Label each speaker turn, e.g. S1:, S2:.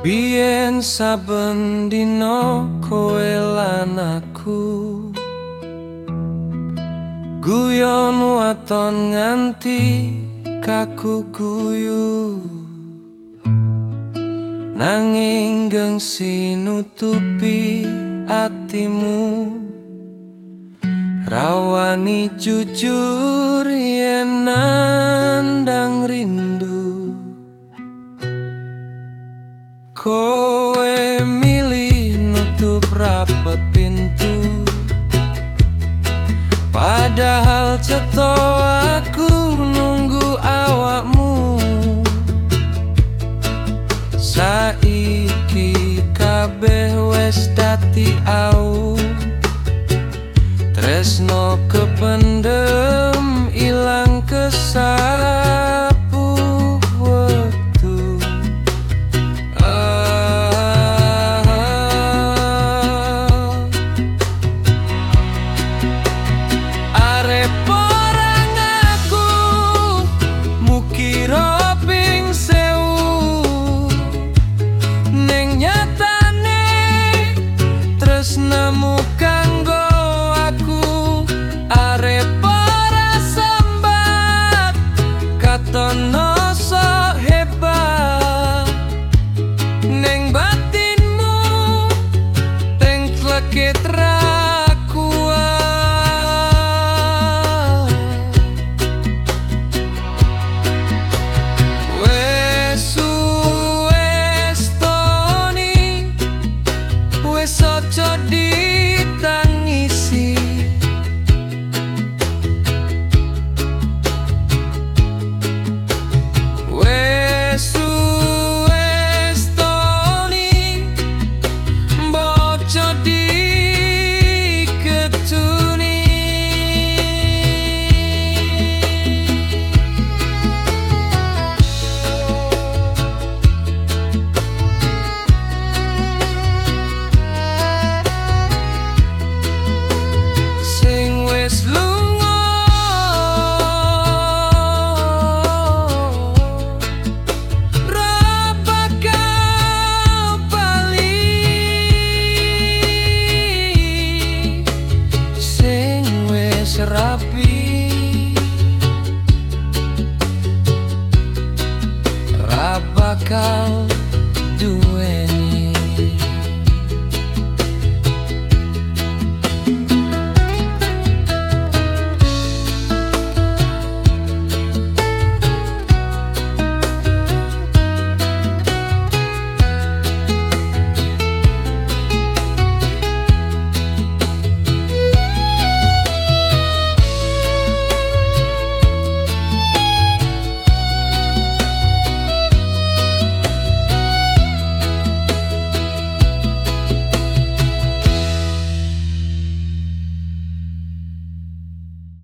S1: Bien saben dino kowe Guyon waton nganti kaku guyu Nanging gengsi nutupi atimu Rawani jujur yen nandang rindu Kowe milih nutup rapat pintu. Padahal ceto aku nunggu awakmu. Saiki kabeh wes dati au. Tresno kependem tresnamu kanggo aku arep para sambat katon Ketra rapi America.